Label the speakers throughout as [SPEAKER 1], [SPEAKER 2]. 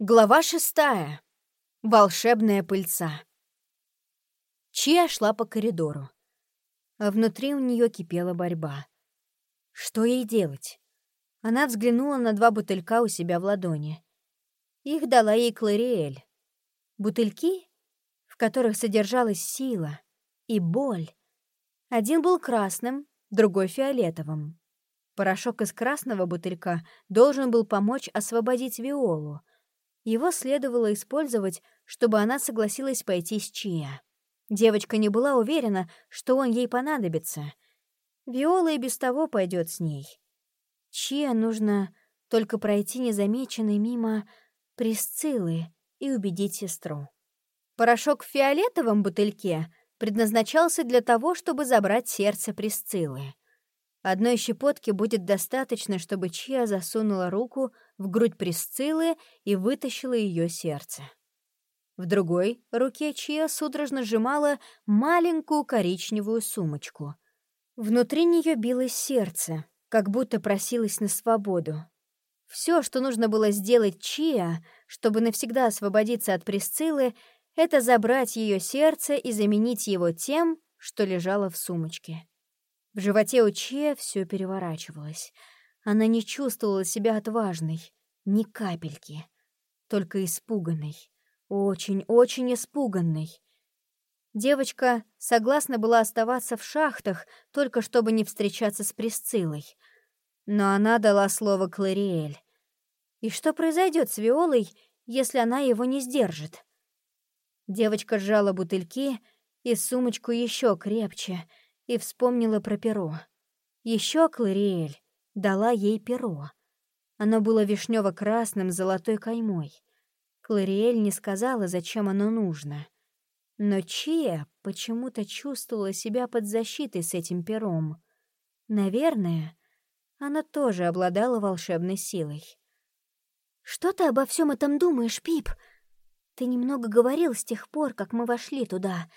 [SPEAKER 1] Глава шестая. Волшебная пыльца. Чия шла по коридору, а внутри у нее кипела борьба. Что ей делать? Она взглянула на два бутылька у себя в ладони. Их дала ей Клариэль. Бутыльки, в которых содержалась сила и боль. Один был красным, другой — фиолетовым. Порошок из красного бутылька должен был помочь освободить Виолу — его следовало использовать, чтобы она согласилась пойти с Чия. Девочка не была уверена, что он ей понадобится. Виола и без того пойдет с ней. Чия нужно только пройти незамеченной мимо Присциллы и убедить сестру. Порошок в фиолетовом бутыльке предназначался для того, чтобы забрать сердце Присциллы. Одной щепотки будет достаточно, чтобы Чия засунула руку в грудь Присциллы и вытащила ее сердце. В другой руке Чия судорожно сжимала маленькую коричневую сумочку. Внутри нее билось сердце, как будто просилось на свободу. Все, что нужно было сделать Чия, чтобы навсегда освободиться от Присциллы, это забрать ее сердце и заменить его тем, что лежало в сумочке. В животе у Че все переворачивалось. Она не чувствовала себя отважной, ни капельки, только испуганной, очень-очень испуганной. Девочка согласна была оставаться в шахтах, только чтобы не встречаться с Присциллой. Но она дала слово Клариэль. И что произойдет с Виолой, если она его не сдержит? Девочка сжала бутыльки и сумочку еще крепче — и вспомнила про перо. Еще Клариэль дала ей перо. Оно было вишнево-красным с золотой каймой. Клариэль не сказала, зачем оно нужно. Но Чия почему-то чувствовала себя под защитой с этим пером. Наверное, она тоже обладала волшебной силой. «Что ты обо всем этом думаешь, Пип? Ты немного говорил с тех пор, как мы вошли туда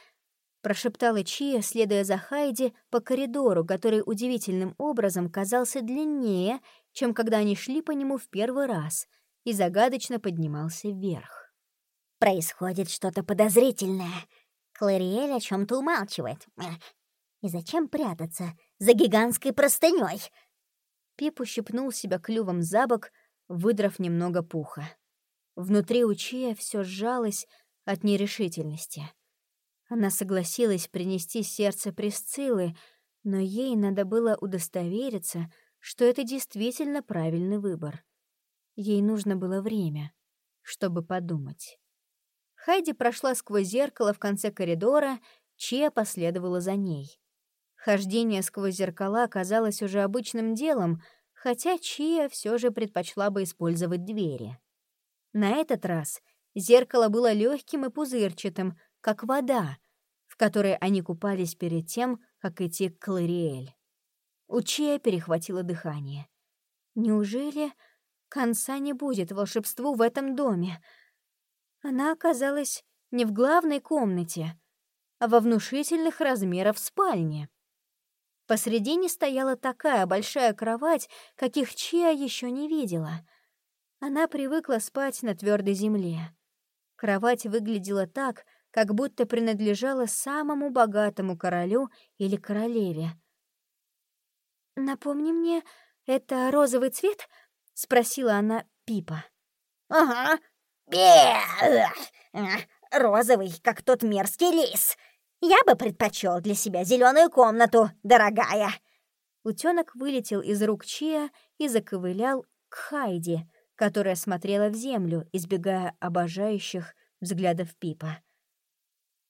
[SPEAKER 1] прошептала Чия, следуя за Хайди по коридору, который удивительным образом казался длиннее, чем когда они шли по нему в первый раз, и загадочно поднимался вверх.
[SPEAKER 2] «Происходит что-то подозрительное. Клариэль о чем то умалчивает. И зачем прятаться за гигантской простыней?
[SPEAKER 1] Пип ущипнул себя клювом за бок, выдрав немного пуха. Внутри у Чия все сжалось от нерешительности. Она согласилась принести сердце Присциллы, но ей надо было удостовериться, что это действительно правильный выбор. Ей нужно было время, чтобы подумать. Хайди прошла сквозь зеркало в конце коридора, Чия последовала за ней. Хождение сквозь зеркала оказалось уже обычным делом, хотя Чия все же предпочла бы использовать двери. На этот раз зеркало было легким и пузырчатым, как вода, в которой они купались перед тем, как идти к Клариэль. У Чия перехватило дыхание. Неужели конца не будет волшебству в этом доме? Она оказалась не в главной комнате, а во внушительных размерах спальне. Посредине стояла такая большая кровать, каких Чия еще не видела. Она привыкла спать на твердой земле. Кровать выглядела так, как будто принадлежала самому богатому королю или королеве. «Напомни мне, это розовый цвет?» — спросила она Пипа.
[SPEAKER 2] «Ага, бе розовый, как тот мерзкий лис. Я бы предпочел для себя зеленую комнату, дорогая».
[SPEAKER 1] Утенок вылетел из рук Чия и заковылял к Хайди, которая смотрела в землю, избегая обожающих взглядов Пипа.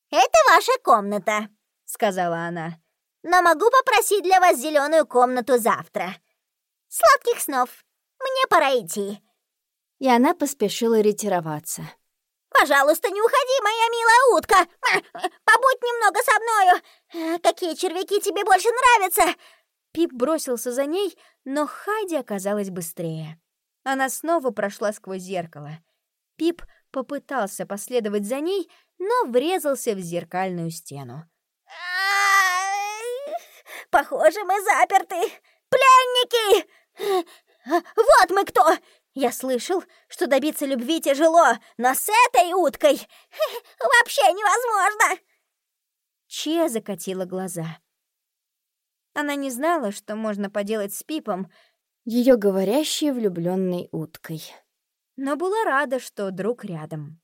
[SPEAKER 2] «Это ваша комната», — сказала она. «Но могу попросить для вас зеленую комнату завтра. Сладких снов. Мне пора идти».
[SPEAKER 1] И она поспешила ретироваться.
[SPEAKER 2] «Пожалуйста, не уходи, моя милая утка! Побудь немного со мною! Какие червяки тебе больше нравятся?»
[SPEAKER 1] Пип бросился за ней, но Хайди оказалась быстрее. Она снова прошла сквозь зеркало. Пип попытался последовать за ней, но врезался в зеркальную стену.
[SPEAKER 2] «Похоже, мы заперты! Пленники! Вот мы кто! Я слышал, что добиться любви тяжело, но с этой уткой вообще невозможно!»
[SPEAKER 1] Че закатила глаза. Она не знала, что можно поделать с Пипом, ее говорящей влюбленной уткой. Но была рада, что друг рядом.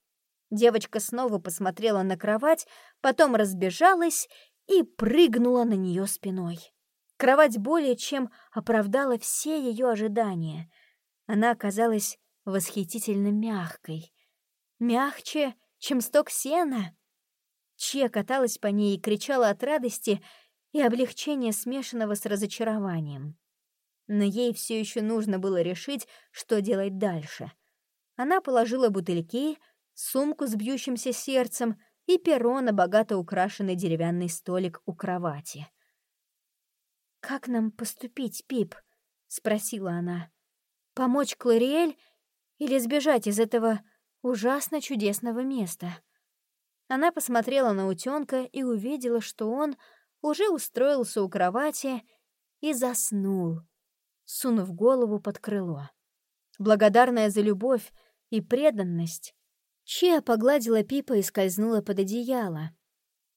[SPEAKER 1] Девочка снова посмотрела на кровать, потом разбежалась и прыгнула на нее спиной. Кровать более чем оправдала все ее ожидания. Она оказалась восхитительно мягкой. Мягче, чем сток сена. Че каталась по ней и кричала от радости и облегчения, смешанного с разочарованием. Но ей все еще нужно было решить, что делать дальше. Она положила бутыльки, сумку с бьющимся сердцем и перо на богато украшенный деревянный столик у кровати. «Как нам поступить, Пип?» — спросила она. «Помочь Клариэль или сбежать из этого ужасно чудесного места?» Она посмотрела на утёнка и увидела, что он уже устроился у кровати и заснул, сунув голову под крыло. Благодарная за любовь и преданность, Чия погладила Пипа и скользнула под одеяло,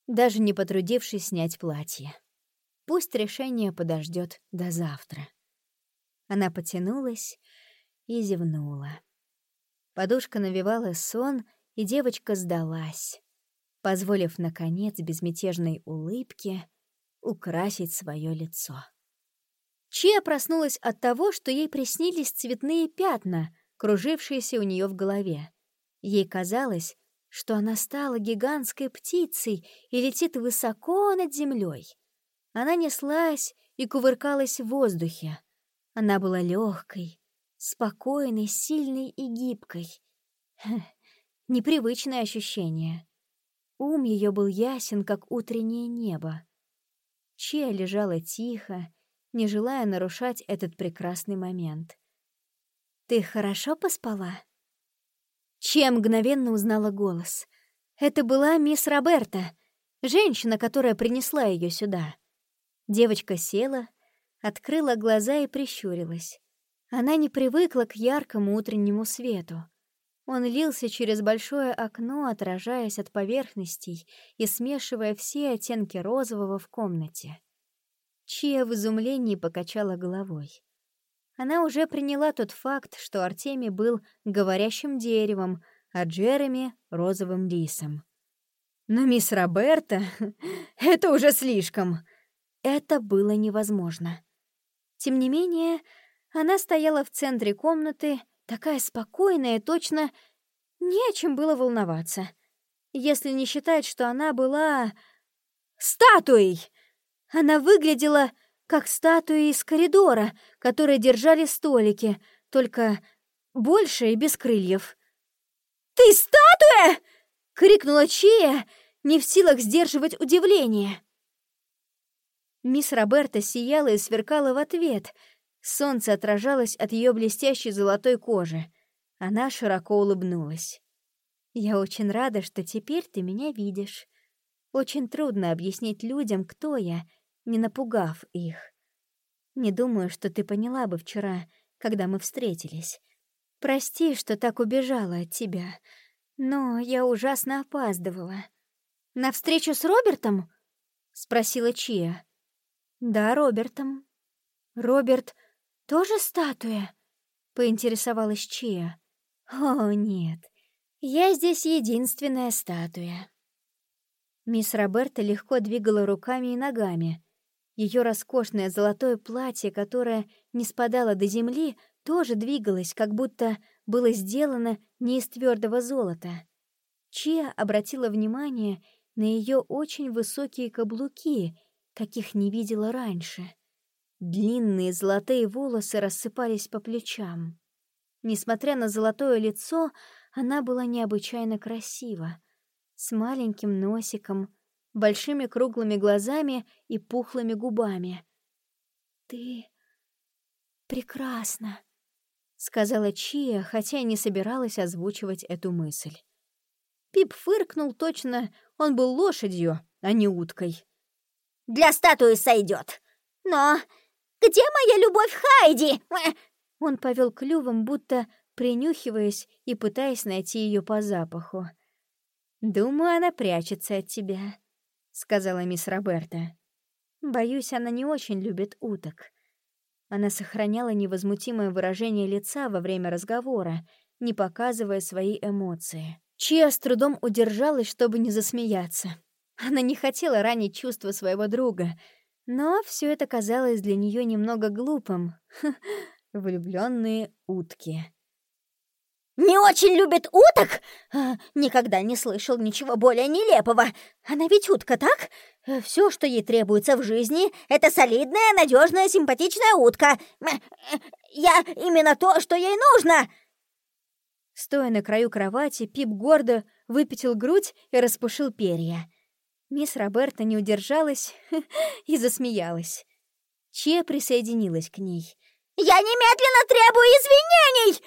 [SPEAKER 1] даже не потрудившись снять платье. Пусть решение подождет до завтра. Она потянулась и зевнула. Подушка навевала сон, и девочка сдалась, позволив, наконец, безмятежной улыбке украсить свое лицо. Чия проснулась от того, что ей приснились цветные пятна, кружившиеся у нее в голове. Ей казалось, что она стала гигантской птицей и летит высоко над землей. Она неслась и кувыркалась в воздухе. Она была легкой, спокойной, сильной и гибкой. непривычное ощущение. Ум ее был ясен, как утреннее небо. Чия лежала тихо, не желая нарушать этот прекрасный момент. «Ты хорошо поспала?» Чия мгновенно узнала голос. Это была мисс Роберта, женщина, которая принесла ее сюда. Девочка села, открыла глаза и прищурилась. Она не привыкла к яркому утреннему свету. Он лился через большое окно, отражаясь от поверхностей и смешивая все оттенки розового в комнате. Чия в изумлении покачала головой. Она уже приняла тот факт, что Артемий был говорящим деревом, а Джереми — розовым лисом. Но мисс Роберта — это уже слишком. Это было невозможно. Тем не менее, она стояла в центре комнаты, такая спокойная, точно не о чем было волноваться. Если не считать, что она была... статуей! Она выглядела как статуи из коридора, которые держали столики, только больше и без крыльев. «Ты статуя?» — крикнула Чия, не в силах сдерживать удивление. Мисс Роберта сияла и сверкала в ответ. Солнце отражалось от ее блестящей золотой кожи. Она широко улыбнулась. «Я очень рада, что теперь ты меня видишь. Очень трудно объяснить людям, кто я, не напугав их. Не думаю, что ты поняла бы вчера, когда мы встретились. Прости, что так убежала от тебя, но я ужасно опаздывала. На встречу с Робертом?» — спросила Чия. «Да, Робертом». «Роберт тоже статуя?» — поинтересовалась Чия. «О, нет, я здесь единственная статуя». Мисс Роберта легко двигала руками и ногами. Ее роскошное золотое платье, которое не спадало до земли, тоже двигалось, как будто было сделано не из твердого золота. Чия обратила внимание на ее очень высокие каблуки — каких не видела раньше. Длинные золотые волосы рассыпались по плечам. Несмотря на золотое лицо, она была необычайно красива, с маленьким носиком, большими круглыми глазами и пухлыми губами. «Ты прекрасна», — сказала Чия, хотя и не собиралась озвучивать эту мысль. Пип фыркнул точно, он был лошадью, а не уткой.
[SPEAKER 2] Для статуи сойдет. Но где моя любовь Хайди?»
[SPEAKER 1] Он повел клювом, будто принюхиваясь и пытаясь найти ее по запаху. «Думаю, она прячется от тебя», — сказала мисс Роберта. «Боюсь, она не очень любит уток». Она сохраняла невозмутимое выражение лица во время разговора, не показывая свои эмоции. Чия с трудом удержалась, чтобы не засмеяться. Она не хотела ранить чувства своего друга, но все это казалось для нее немного глупым. Влюбленные утки.
[SPEAKER 2] «Не очень любит уток? А, никогда не слышал ничего более нелепого. Она ведь утка, так? Все, что ей требуется в жизни, это солидная, надежная, симпатичная утка. Я именно то, что ей нужно!»
[SPEAKER 1] Стоя на краю кровати, Пип гордо выпятил грудь и распушил перья. Мисс Роберта не удержалась и засмеялась. Че присоединилась к ней.
[SPEAKER 2] «Я немедленно требую извинений!»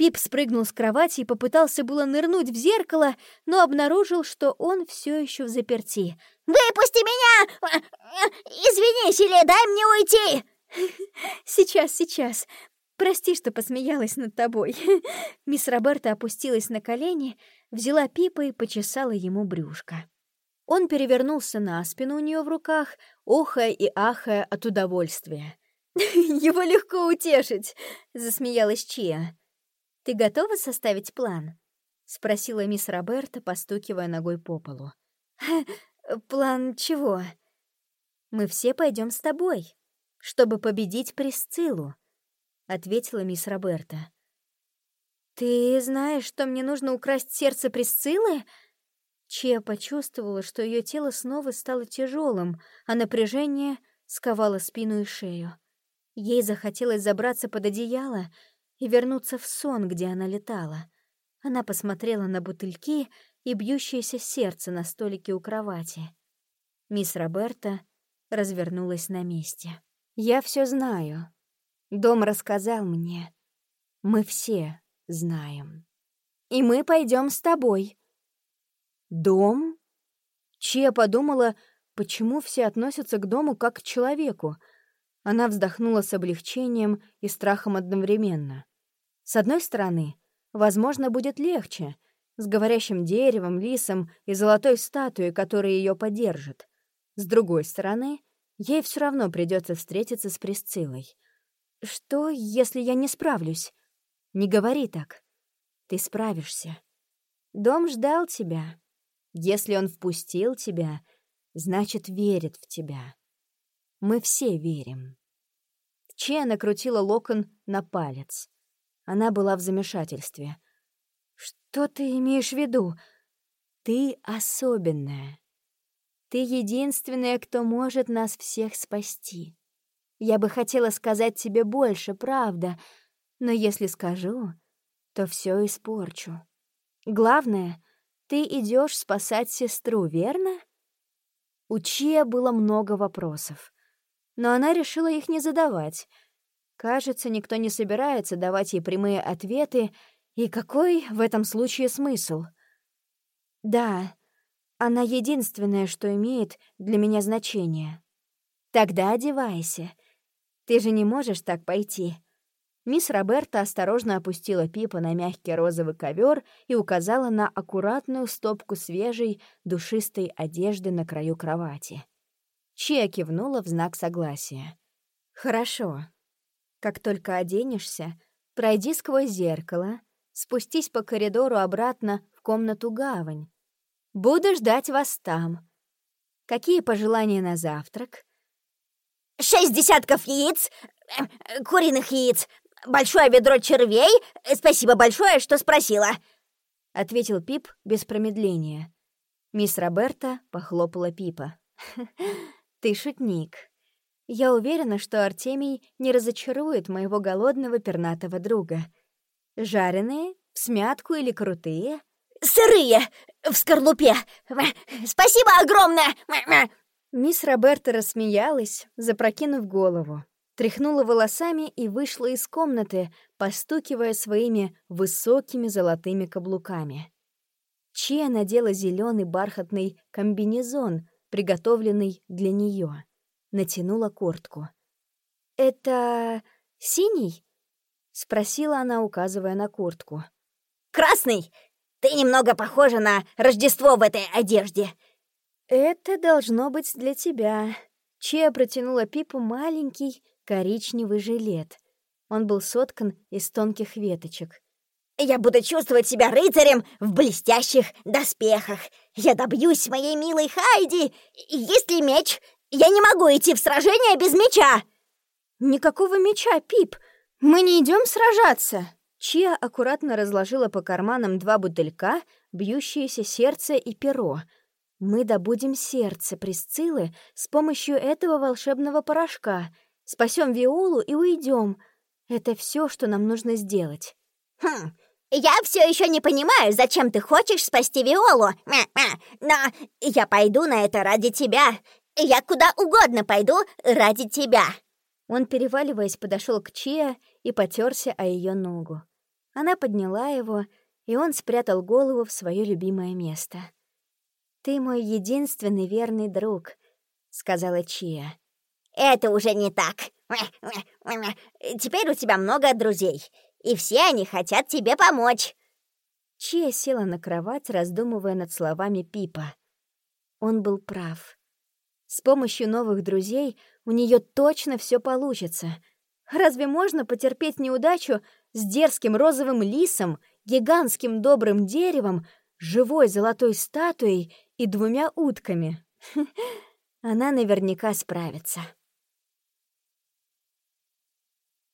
[SPEAKER 1] Пип спрыгнул с кровати и попытался было нырнуть в зеркало, но обнаружил, что он все еще в заперти.
[SPEAKER 2] «Выпусти меня! Извинись или дай мне уйти!»
[SPEAKER 1] «Сейчас, сейчас. Прости, что посмеялась над тобой». Мисс Роберта опустилась на колени, взяла Пипа и почесала ему брюшко. Он перевернулся на спину у нее в руках, охая и ахая от удовольствия. «Его легко утешить», — засмеялась Чия. «Ты готова составить план?» — спросила мисс Роберта, постукивая ногой по полу. «План чего?» «Мы все пойдем с тобой, чтобы победить Присциллу», — ответила мисс Роберта. «Ты знаешь, что мне нужно украсть сердце Присциллы?» Чия почувствовала, что ее тело снова стало тяжелым, а напряжение сковало спину и шею. Ей захотелось забраться под одеяло и вернуться в сон, где она летала. Она посмотрела на бутыльки и бьющееся сердце на столике у кровати. Мисс Роберта развернулась на месте. «Я все знаю. Дом рассказал мне. Мы все знаем. И мы пойдем с тобой». «Дом?» Чия подумала, почему все относятся к дому как к человеку. Она вздохнула с облегчением и страхом одновременно. С одной стороны, возможно, будет легче, с говорящим деревом, лисом и золотой статуей, которая ее поддержит. С другой стороны, ей все равно придется встретиться с Присциллой. Что, если я не справлюсь? Не говори так. Ты справишься. Дом ждал тебя. Если он впустил тебя, значит, верит в тебя. Мы все верим. Че накрутила локон на палец. Она была в замешательстве. «Что ты имеешь в виду? Ты особенная. Ты единственная, кто может нас всех спасти. Я бы хотела сказать тебе больше, правда, но если скажу, то все испорчу. Главное, ты идешь спасать сестру, верно?» У Чия было много вопросов, но она решила их не задавать — Кажется, никто не собирается давать ей прямые ответы, и какой в этом случае смысл? Да, она единственное, что имеет для меня значение. Тогда одевайся. Ты же не можешь так пойти. Мисс Роберта осторожно опустила Пипа на мягкий розовый ковер и указала на аккуратную стопку свежей, душистой одежды на краю кровати. Чия кивнула в знак согласия. «Хорошо. Как только оденешься, пройди сквозь зеркало, спустись по коридору обратно в комнату-гавань. Буду ждать вас там. Какие пожелания на завтрак?
[SPEAKER 2] Шесть десятков яиц, э, куриных яиц, большое ведро червей. Спасибо большое, что спросила.
[SPEAKER 1] Ответил Пип без промедления. Мисс Роберта похлопала Пипа. «Ты шутник». Я уверена, что Артемий не разочарует моего голодного пернатого друга. Жареные, в смятку или крутые?
[SPEAKER 2] «Сырые! В скорлупе! Спасибо огромное!»
[SPEAKER 1] Мисс Роберта рассмеялась, запрокинув голову, тряхнула волосами и вышла из комнаты, постукивая своими высокими золотыми каблуками. Чия надела зеленый бархатный комбинезон, приготовленный для нее натянула куртку. «Это синий?» — спросила она, указывая на куртку.
[SPEAKER 2] «Красный! Ты немного похожа на Рождество в этой одежде!»
[SPEAKER 1] «Это должно быть для тебя». Чия протянула Пипу маленький коричневый жилет. Он был соткан из тонких веточек.
[SPEAKER 2] «Я буду чувствовать себя рыцарем в блестящих доспехах. Я добьюсь моей милой Хайди. Есть ли меч? Я не могу идти в сражение без меча!»
[SPEAKER 1] «Никакого меча, Пип! Мы не идем сражаться!» Чия аккуратно разложила по карманам два бутылька, бьющееся сердце и перо. «Мы добудем сердце Присциллы с помощью этого волшебного порошка, спасем Виолу и уйдем. Это все, что нам нужно сделать».
[SPEAKER 2] «Хм, я все еще не понимаю, зачем ты хочешь спасти Виолу, но я пойду на это ради тебя. Я куда угодно пойду ради тебя».
[SPEAKER 1] Он, переваливаясь, подошел к Чия и потерся о ее ногу. Она подняла его, и он спрятал голову в свое любимое место. «Ты мой единственный верный друг», — сказала Чия.
[SPEAKER 2] «Это уже не так. Теперь у тебя много друзей, и все они хотят тебе помочь».
[SPEAKER 1] Чия села на кровать, раздумывая над словами Пипа. Он был прав. С помощью новых друзей у нее точно все получится. Разве можно потерпеть неудачу с дерзким розовым лисом, гигантским добрым деревом, живой золотой статуей и двумя утками? Она наверняка справится.